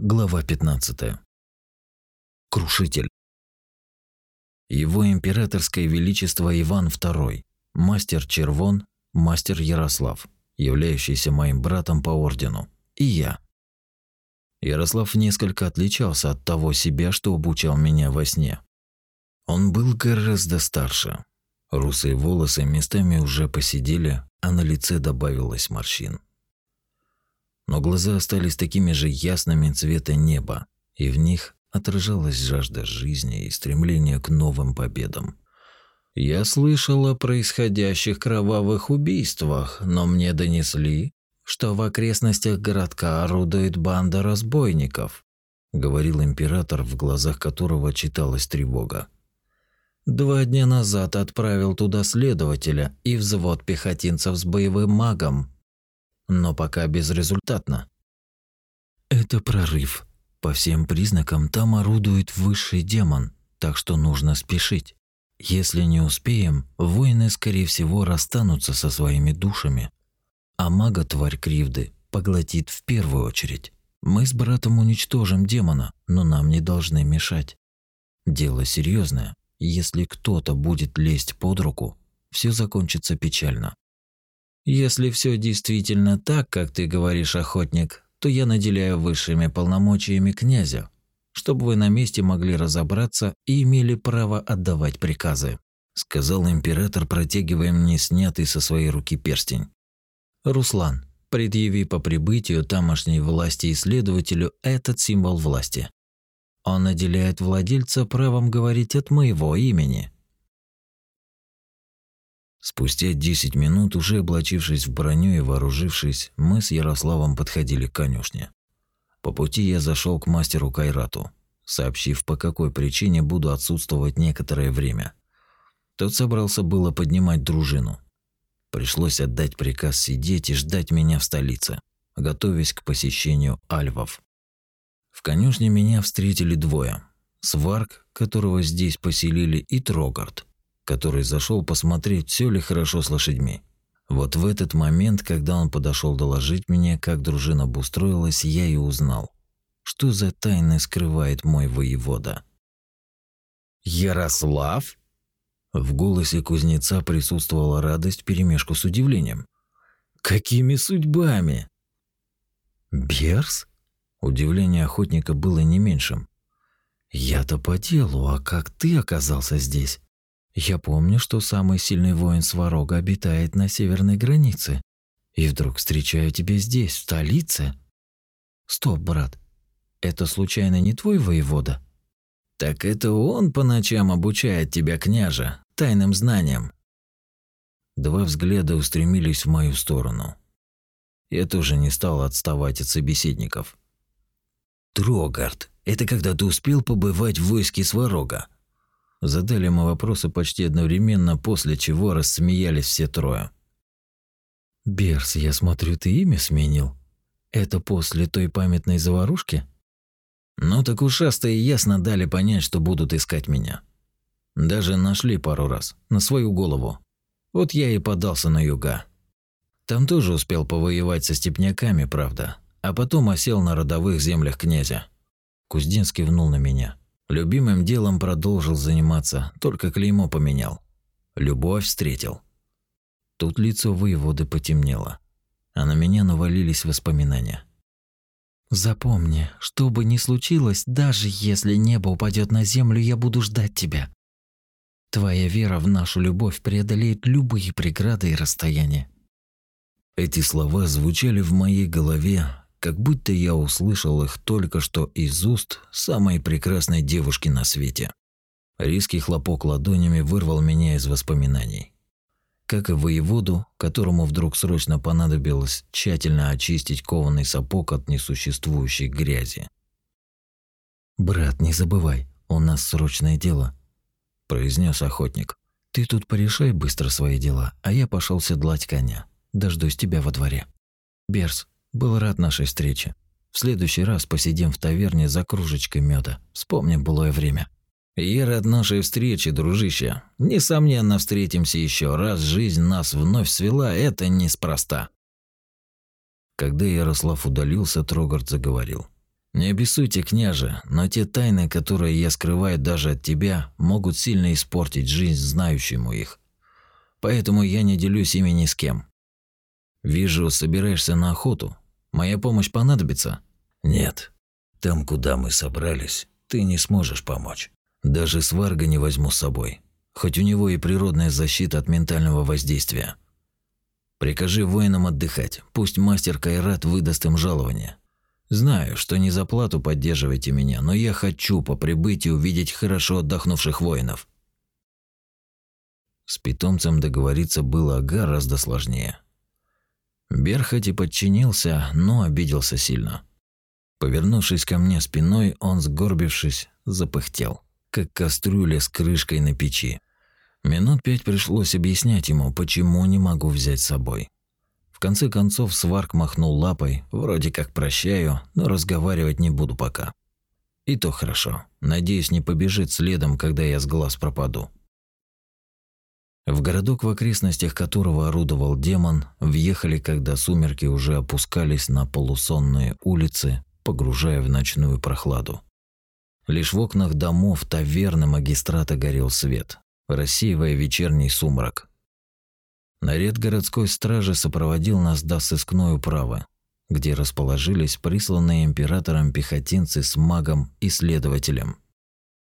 Глава 15. Крушитель. Его императорское величество Иван II, мастер Червон, мастер Ярослав, являющийся моим братом по ордену, и я. Ярослав несколько отличался от того себя, что обучал меня во сне. Он был гораздо старше. Русые волосы местами уже посидели, а на лице добавилось морщин но глаза остались такими же ясными цвета неба, и в них отражалась жажда жизни и стремление к новым победам. Я слышал о происходящих кровавых убийствах, но мне донесли, что в окрестностях городка орудует банда разбойников, говорил император, в глазах которого читалась тревога. Два дня назад отправил туда следователя и взвод пехотинцев с боевым магом, но пока безрезультатно. Это прорыв. По всем признакам там орудует высший демон, так что нужно спешить. Если не успеем, воины, скорее всего, расстанутся со своими душами. А мага тварь кривды поглотит в первую очередь. Мы с братом уничтожим демона, но нам не должны мешать. Дело серьезное. Если кто-то будет лезть под руку, все закончится печально. Если все действительно так, как ты говоришь, охотник, то я наделяю высшими полномочиями князя, чтобы вы на месте могли разобраться и имели право отдавать приказы», сказал император, протягивая мне снятый со своей руки перстень. «Руслан, предъяви по прибытию тамошней власти исследователю этот символ власти. Он наделяет владельца правом говорить от моего имени, Спустя 10 минут, уже облачившись в броню и вооружившись, мы с Ярославом подходили к конюшне. По пути я зашел к мастеру Кайрату, сообщив, по какой причине буду отсутствовать некоторое время. Тот собрался было поднимать дружину. Пришлось отдать приказ сидеть и ждать меня в столице, готовясь к посещению альвов. В конюшне меня встретили двое. Сварк, которого здесь поселили, и Трогард, который зашел посмотреть, все ли хорошо с лошадьми. Вот в этот момент, когда он подошел доложить мне, как дружина обустроилась, я и узнал, что за тайны скрывает мой воевода. «Ярослав?» В голосе кузнеца присутствовала радость перемешку с удивлением. «Какими судьбами?» «Берс?» Удивление охотника было не меньшим. «Я-то по делу, а как ты оказался здесь?» Я помню, что самый сильный воин Сварога обитает на северной границе. И вдруг встречаю тебя здесь, в столице. Стоп, брат. Это случайно не твой воевода? Так это он по ночам обучает тебя, княжа, тайным знаниям. Два взгляда устремились в мою сторону. Я тоже не стал отставать от собеседников. Трогард, это когда ты успел побывать в войске Сварога? Задали мы вопросы почти одновременно, после чего рассмеялись все трое. «Берс, я смотрю, ты имя сменил. Это после той памятной заварушки?» «Ну так ушастые ясно дали понять, что будут искать меня. Даже нашли пару раз, на свою голову. Вот я и подался на юга. Там тоже успел повоевать со степняками, правда, а потом осел на родовых землях князя». Куздинский кивнул на меня. Любимым делом продолжил заниматься, только клеймо поменял. Любовь встретил. Тут лицо воеводы потемнело, а на меня навалились воспоминания. «Запомни, что бы ни случилось, даже если небо упадет на землю, я буду ждать тебя. Твоя вера в нашу любовь преодолеет любые преграды и расстояния». Эти слова звучали в моей голове, как будто я услышал их только что из уст самой прекрасной девушки на свете. Резкий хлопок ладонями вырвал меня из воспоминаний. Как и воеводу, которому вдруг срочно понадобилось тщательно очистить кованый сапог от несуществующей грязи. «Брат, не забывай, у нас срочное дело», – произнес охотник. «Ты тут порешай быстро свои дела, а я пошел седлать коня. Дождусь тебя во дворе. Берс, был рад нашей встрече. В следующий раз посидим в таверне за кружечкой меда. Вспомним былое время. Я рад нашей встрече, дружище. Несомненно, встретимся еще раз. Жизнь нас вновь свела, это неспроста. Когда Ярослав удалился, Трогард заговорил. Не обессуйте, княже, но те тайны, которые я скрываю даже от тебя, могут сильно испортить жизнь знающему их. Поэтому я не делюсь ими ни с кем. Вижу, собираешься на охоту. Моя помощь понадобится? Нет. Там, куда мы собрались, ты не сможешь помочь. Даже сварга не возьму с собой, хоть у него и природная защита от ментального воздействия. Прикажи воинам отдыхать, пусть мастер Кайрат выдаст им жалование. Знаю, что не за плату поддерживаете меня, но я хочу по прибытии увидеть хорошо отдохнувших воинов. С питомцем договориться было гораздо сложнее. Бер хоть и подчинился, но обиделся сильно. Повернувшись ко мне спиной, он, сгорбившись, запыхтел, как кастрюля с крышкой на печи. Минут пять пришлось объяснять ему, почему не могу взять с собой. В конце концов сварк махнул лапой, вроде как прощаю, но разговаривать не буду пока. И то хорошо. Надеюсь, не побежит следом, когда я с глаз пропаду. В городок, в окрестностях которого орудовал демон, въехали, когда сумерки уже опускались на полусонные улицы, погружая в ночную прохладу. Лишь в окнах домов таверны магистрата горел свет, рассеивая вечерний сумрак. Наряд городской стражи сопроводил нас до сыскной управы, где расположились присланные императором пехотинцы с магом и следователем.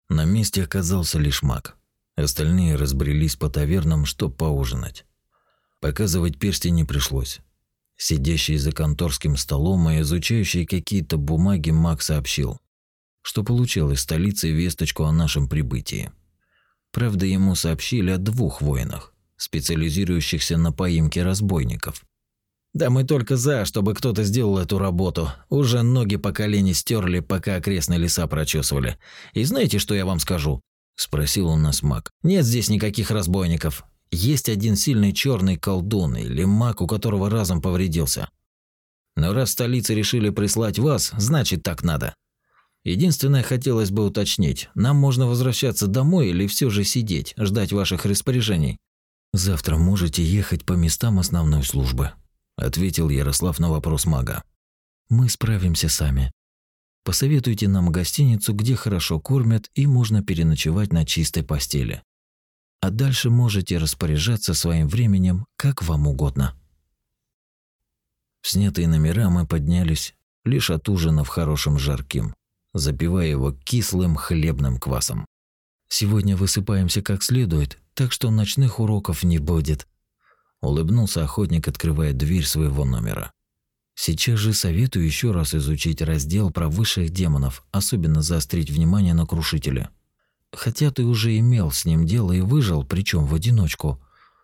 На месте оказался лишь маг. Остальные разбрелись по тавернам, чтоб поужинать. Показывать перстень не пришлось. Сидящий за конторским столом и изучающий какие-то бумаги маг сообщил, что получил из столицы весточку о нашем прибытии. Правда, ему сообщили о двух воинах специализирующихся на поимке разбойников. Да мы только за, чтобы кто-то сделал эту работу. Уже ноги по колени стерли, пока окрестные леса прочесывали. И знаете, что я вам скажу? Спросил он нас маг. Нет здесь никаких разбойников. Есть один сильный черный колдун или маг, у которого разом повредился. Но раз столицы решили прислать вас, значит так надо. Единственное, хотелось бы уточнить, нам можно возвращаться домой или все же сидеть, ждать ваших распоряжений? «Завтра можете ехать по местам основной службы», – ответил Ярослав на вопрос мага. «Мы справимся сами. Посоветуйте нам гостиницу, где хорошо кормят и можно переночевать на чистой постели. А дальше можете распоряжаться своим временем, как вам угодно». В снятые номера мы поднялись, лишь от ужина в хорошем жарким, запивая его кислым хлебным квасом. «Сегодня высыпаемся как следует, так что ночных уроков не будет. Улыбнулся охотник, открывая дверь своего номера. Сейчас же советую еще раз изучить раздел про высших демонов, особенно заострить внимание на крушителе. Хотя ты уже имел с ним дело и выжил, причем в одиночку.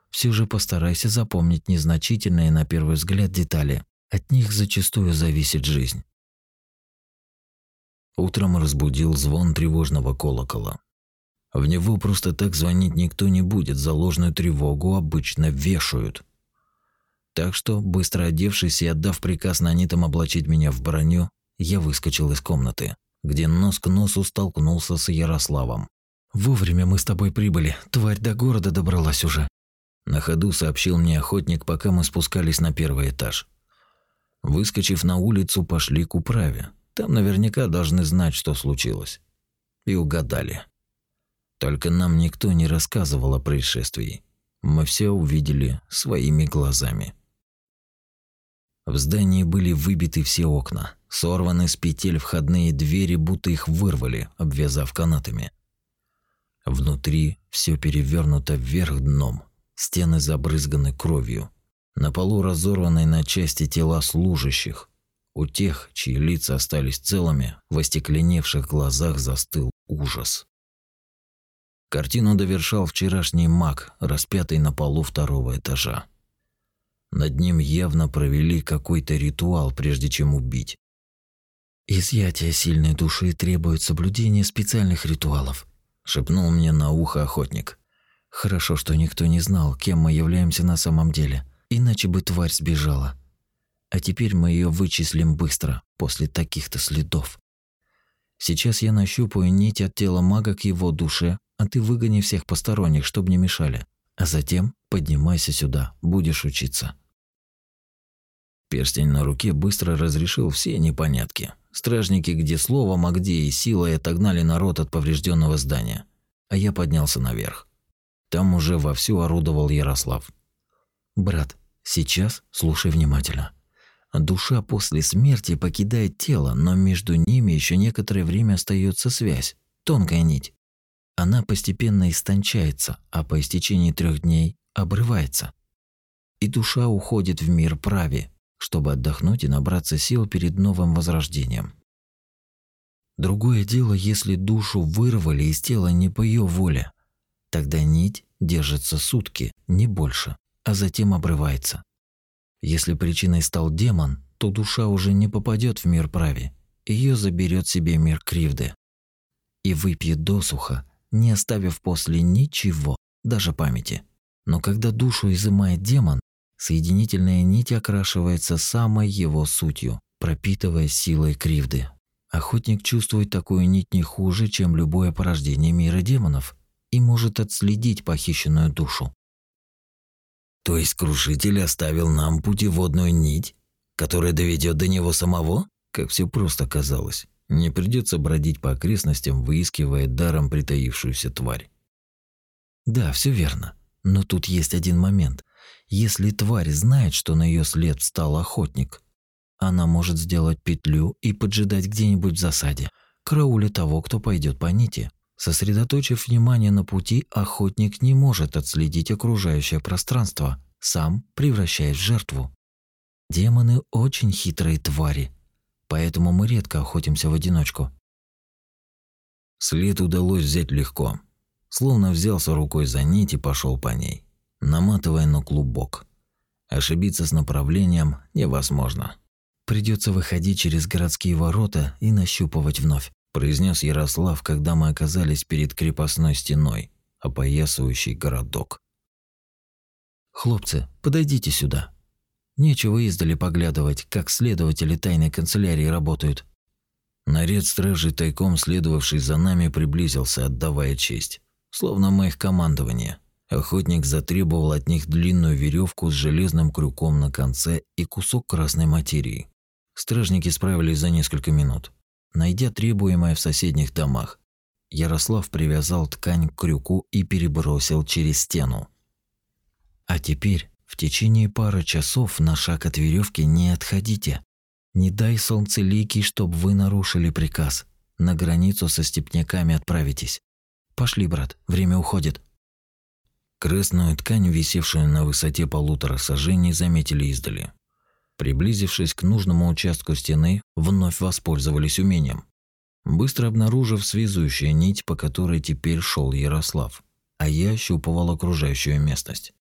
Все же постарайся запомнить незначительные на первый взгляд детали. От них зачастую зависит жизнь. Утром разбудил звон тревожного колокола. В него просто так звонить никто не будет, за ложную тревогу обычно вешают. Так что, быстро одевшись и отдав приказ нанитам облачить меня в броню, я выскочил из комнаты, где нос к носу столкнулся с Ярославом. «Вовремя мы с тобой прибыли, тварь до города добралась уже», на ходу сообщил мне охотник, пока мы спускались на первый этаж. Выскочив на улицу, пошли к управе. Там наверняка должны знать, что случилось. И угадали. Только нам никто не рассказывал о происшествии. Мы все увидели своими глазами. В здании были выбиты все окна, сорваны с петель входные двери, будто их вырвали, обвязав канатами. Внутри все перевернуто вверх дном, стены забрызганы кровью. На полу разорваны на части тела служащих. У тех, чьи лица остались целыми, в остекленевших глазах застыл ужас. Картину довершал вчерашний маг, распятый на полу второго этажа. Над ним явно провели какой-то ритуал, прежде чем убить. «Изъятие сильной души требует соблюдения специальных ритуалов», – шепнул мне на ухо охотник. «Хорошо, что никто не знал, кем мы являемся на самом деле, иначе бы тварь сбежала. А теперь мы ее вычислим быстро, после таких-то следов. Сейчас я нащупаю нить от тела мага к его душе, а ты выгони всех посторонних, чтобы не мешали. А затем поднимайся сюда, будешь учиться. Перстень на руке быстро разрешил все непонятки. Стражники где словом, а где и силой отогнали народ от поврежденного здания. А я поднялся наверх. Там уже вовсю орудовал Ярослав. «Брат, сейчас слушай внимательно. Душа после смерти покидает тело, но между ними еще некоторое время остается связь, тонкая нить. Она постепенно истончается, а по истечении трех дней обрывается. И душа уходит в мир прави, чтобы отдохнуть и набраться сил перед новым возрождением. Другое дело, если душу вырвали из тела не по ее воле. Тогда нить держится сутки, не больше, а затем обрывается. Если причиной стал демон, то душа уже не попадет в мир прави, ее заберет себе мир кривды. И выпьет досуха, не оставив после ничего, даже памяти. Но когда душу изымает демон, соединительная нить окрашивается самой его сутью, пропитывая силой кривды. Охотник чувствует такую нить не хуже, чем любое порождение мира демонов, и может отследить похищенную душу. То есть крушитель оставил нам путеводную нить, которая доведет до него самого? Как все просто казалось. Не придется бродить по окрестностям, выискивая даром притаившуюся тварь. Да, все верно. Но тут есть один момент. Если тварь знает, что на ее след встал охотник, она может сделать петлю и поджидать где-нибудь в засаде, карауля того, кто пойдет по нити. Сосредоточив внимание на пути, охотник не может отследить окружающее пространство, сам превращаясь в жертву. Демоны очень хитрые твари, поэтому мы редко охотимся в одиночку. След удалось взять легко. Словно взялся рукой за нить и пошел по ней, наматывая на клубок. Ошибиться с направлением невозможно. Придется выходить через городские ворота и нащупывать вновь произнес Ярослав, когда мы оказались перед крепостной стеной, опоясывающей городок. «Хлопцы, подойдите сюда. Нечего издали поглядывать, как следователи тайной канцелярии работают». Наряд стражи, тайком следовавший за нами, приблизился, отдавая честь. Словно мы их командование. Охотник затребовал от них длинную веревку с железным крюком на конце и кусок красной материи. Стражники справились за несколько минут. Найдя требуемое в соседних домах, Ярослав привязал ткань к крюку и перебросил через стену. А теперь в течение пары часов на шаг от веревки не отходите. Не дай солнцеликий, чтоб вы нарушили приказ. На границу со степняками отправитесь. Пошли, брат, время уходит. Красную ткань, висевшую на высоте полутора сажений, заметили издали. Приблизившись к нужному участку стены, вновь воспользовались умением. Быстро обнаружив связующую нить, по которой теперь шел Ярослав, а я ощупывал окружающую местность.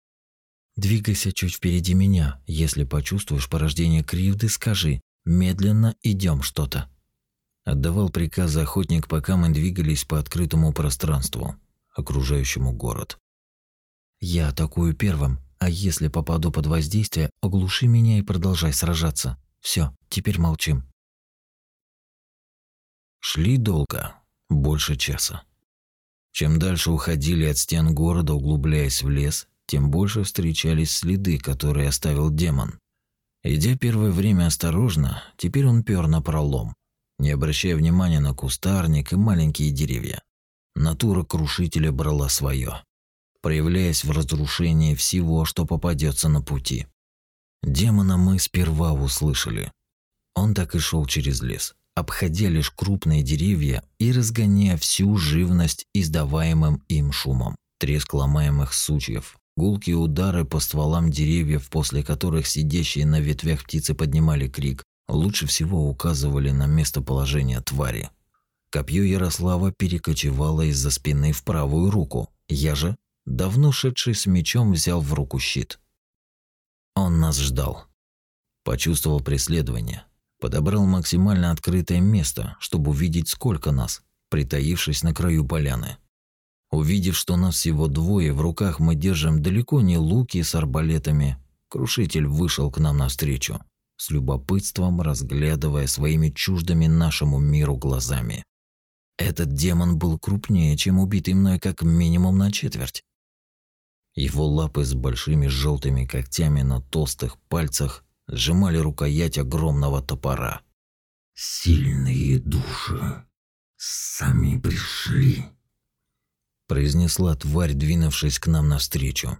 «Двигайся чуть впереди меня. Если почувствуешь порождение кривды, скажи. Медленно идем что-то». Отдавал приказ охотник, пока мы двигались по открытому пространству, окружающему город. «Я атакую первым, а если попаду под воздействие, оглуши меня и продолжай сражаться. Все, теперь молчим. Шли долго, больше часа. Чем дальше уходили от стен города, углубляясь в лес, тем больше встречались следы, которые оставил демон. Идя первое время осторожно, теперь он пёр на пролом, не обращая внимания на кустарник и маленькие деревья. Натура крушителя брала свое проявляясь в разрушении всего, что попадется на пути. Демона мы сперва услышали. Он так и шел через лес, обходя лишь крупные деревья и разгоняя всю живность издаваемым им шумом. Треск ломаемых сучьев, гулкие удары по стволам деревьев, после которых сидящие на ветвях птицы поднимали крик, лучше всего указывали на местоположение твари. Копье Ярослава перекочевало из-за спины в правую руку. Я же давно шедший с мечом, взял в руку щит. Он нас ждал. Почувствовал преследование. Подобрал максимально открытое место, чтобы увидеть, сколько нас, притаившись на краю поляны. Увидев, что нас всего двое, в руках мы держим далеко не луки с арбалетами, крушитель вышел к нам навстречу, с любопытством разглядывая своими чуждыми нашему миру глазами. Этот демон был крупнее, чем убитый мной как минимум на четверть. Его лапы с большими желтыми когтями на толстых пальцах сжимали рукоять огромного топора. «Сильные души сами пришли», – произнесла тварь, двинувшись к нам навстречу.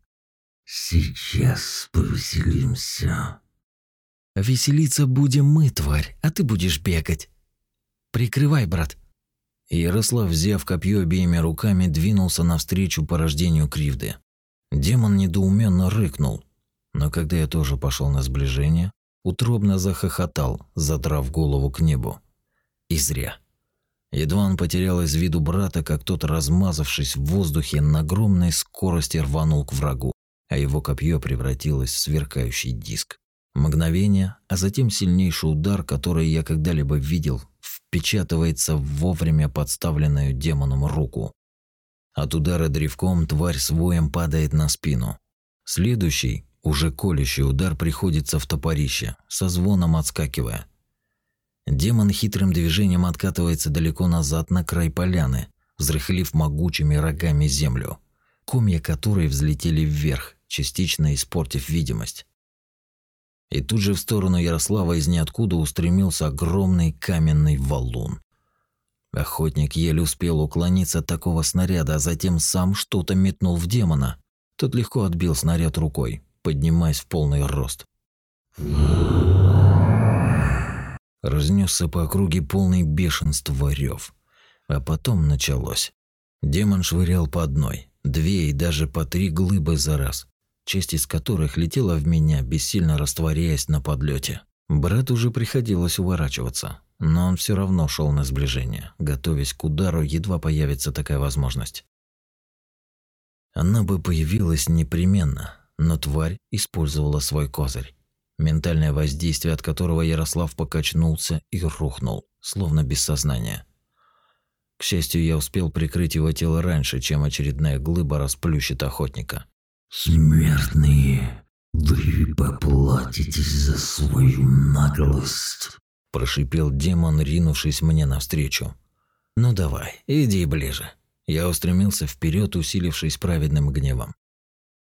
«Сейчас повеселимся». «Веселиться будем мы, тварь, а ты будешь бегать. Прикрывай, брат». Ярослав, взяв копье обеими руками, двинулся навстречу порождению кривды. Демон недоуменно рыкнул, но когда я тоже пошел на сближение, утробно захохотал, задрав голову к небу. И зря. Едва он потерял из виду брата, как тот, размазавшись в воздухе, на огромной скорости рванул к врагу, а его копье превратилось в сверкающий диск. Мгновение, а затем сильнейший удар, который я когда-либо видел, впечатывается в вовремя подставленную демоном руку. От удара древком тварь с воем падает на спину. Следующий, уже колющий удар приходится в топорище, со звоном отскакивая. Демон хитрым движением откатывается далеко назад на край поляны, взрыхлив могучими рогами землю, комья которой взлетели вверх, частично испортив видимость. И тут же в сторону Ярослава из ниоткуда устремился огромный каменный валун. Охотник еле успел уклониться от такого снаряда, а затем сам что-то метнул в демона. Тот легко отбил снаряд рукой, поднимаясь в полный рост. Разнесся по округе полный бешенства рев. А потом началось. Демон швырял по одной, две и даже по три глыбы за раз, часть из которых летела в меня, бессильно растворяясь на подлете. Брат уже приходилось уворачиваться, но он все равно шел на сближение, готовясь к удару, едва появится такая возможность. Она бы появилась непременно, но тварь использовала свой козырь, ментальное воздействие от которого Ярослав покачнулся и рухнул, словно без сознания. К счастью, я успел прикрыть его тело раньше, чем очередная глыба расплющит охотника. «Смертные, вы поплатитесь за свою наглость», – прошипел демон, ринувшись мне навстречу. «Ну давай, иди ближе». Я устремился вперед, усилившись праведным гневом.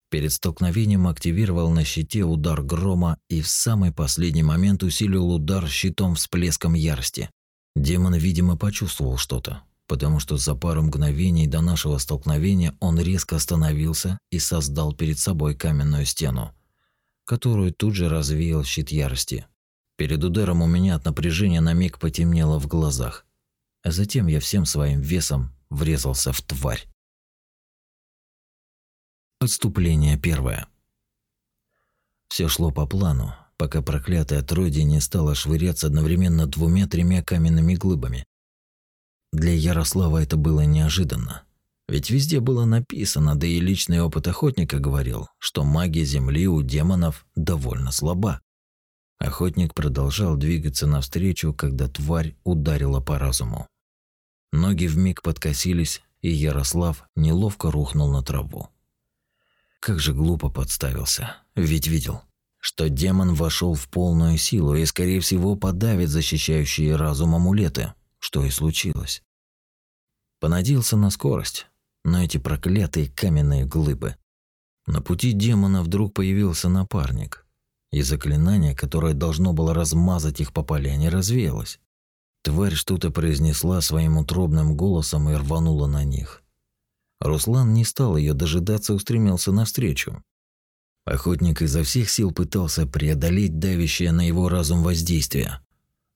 Перед столкновением активировал на щите удар грома и в самый последний момент усилил удар щитом всплеском ярости. Демон, видимо, почувствовал что-то, потому что за пару мгновений до нашего столкновения он резко остановился и создал перед собой каменную стену, которую тут же развеял щит ярости. Перед ударом у меня от напряжения на миг потемнело в глазах, а затем я всем своим весом врезался в тварь. Отступление первое. Все шло по плану, пока проклятое отродье не стало швыряться одновременно двумя-тремя каменными глыбами. Для Ярослава это было неожиданно. Ведь везде было написано, да и личный опыт охотника говорил, что магия земли у демонов довольно слаба. Охотник продолжал двигаться навстречу, когда тварь ударила по разуму. Ноги вмиг подкосились, и Ярослав неловко рухнул на траву. Как же глупо подставился. Ведь видел, что демон вошел в полную силу и, скорее всего, подавит защищающие разум амулеты, что и случилось. Понадеялся на скорость, но эти проклятые каменные глыбы. На пути демона вдруг появился напарник, и заклинание, которое должно было размазать их по поляне, развеялось. Тварь что-то произнесла своим утробным голосом и рванула на них. Руслан не стал ее дожидаться, устремился навстречу. Охотник изо всех сил пытался преодолеть давящее на его разум воздействие,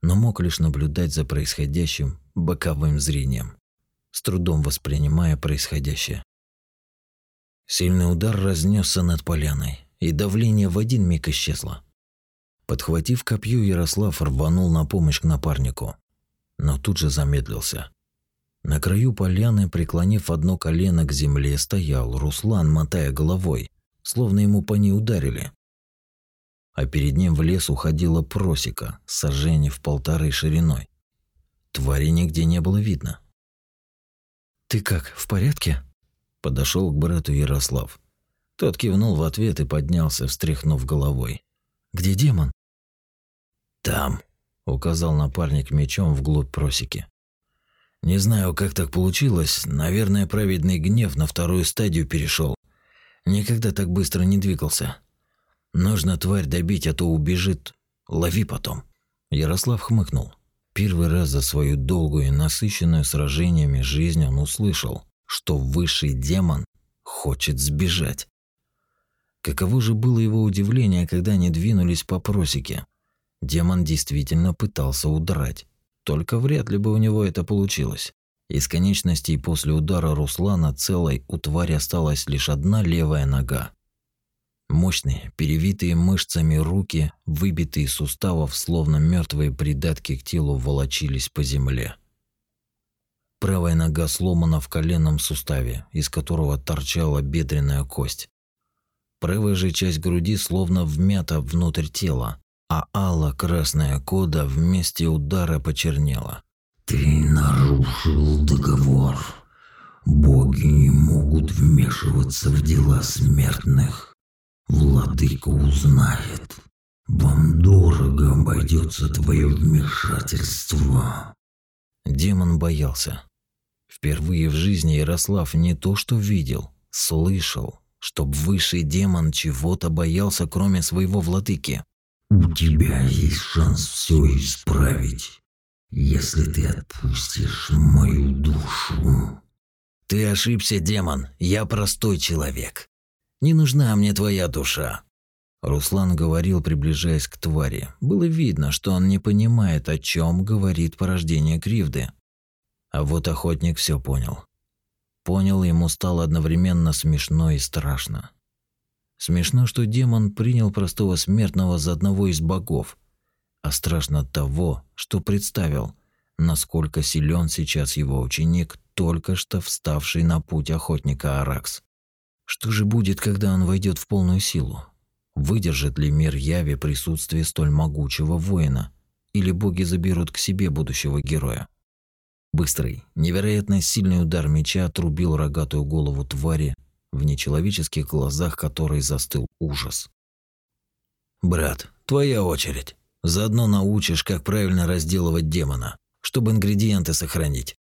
но мог лишь наблюдать за происходящим боковым зрением, с трудом воспринимая происходящее. Сильный удар разнесся над поляной, и давление в один миг исчезло. Подхватив копье, Ярослав рванул на помощь к напарнику, но тут же замедлился. На краю поляны, преклонив одно колено к земле, стоял Руслан, мотая головой, словно ему по ней ударили. А перед ним в лес уходила просека, сожжение в полторы шириной. Твари нигде не было видно. «Ты как, в порядке?» Подошел к брату Ярослав. Тот кивнул в ответ и поднялся, встряхнув головой. «Где демон?» «Там», — указал напарник мечом вглубь просеки. Не знаю, как так получилось. Наверное, праведный гнев на вторую стадию перешел. Никогда так быстро не двигался. Нужно тварь добить, а то убежит. Лови потом. Ярослав хмыкнул. Первый раз за свою долгую и насыщенную сражениями жизнь он услышал, что высший демон хочет сбежать. Каково же было его удивление, когда они двинулись по просеке. Демон действительно пытался удрать. Только вряд ли бы у него это получилось. Из конечностей после удара Руслана целой у твари осталась лишь одна левая нога. Мощные, перевитые мышцами руки, выбитые суставов, словно мертвые придатки к телу, волочились по земле. Правая нога сломана в коленном суставе, из которого торчала бедренная кость. Правая же часть груди словно вмята внутрь тела, а алла-красная кода вместе удара почернела. «Ты нарушил договор. Боги не могут вмешиваться в дела смертных. Владыка узнает. Вам дорого обойдется твое вмешательство». Демон боялся. Впервые в жизни Ярослав не то что видел, слышал, чтоб высший демон чего-то боялся, кроме своего владыки. У тебя есть шанс все исправить, если ты отпустишь мою душу. Ты ошибся, демон. Я простой человек. Не нужна мне твоя душа. Руслан говорил, приближаясь к твари. Было видно, что он не понимает, о чем говорит порождение кривды. А вот охотник все понял. Понял, ему стало одновременно смешно и страшно. Смешно, что демон принял простого смертного за одного из богов, а страшно того, что представил, насколько силен сейчас его ученик, только что вставший на путь охотника Аракс. Что же будет, когда он войдет в полную силу? Выдержит ли мир Яви присутствие столь могучего воина? Или боги заберут к себе будущего героя? Быстрый, невероятно сильный удар меча отрубил рогатую голову твари, в нечеловеческих глазах которой застыл ужас. «Брат, твоя очередь. Заодно научишь, как правильно разделывать демона, чтобы ингредиенты сохранить».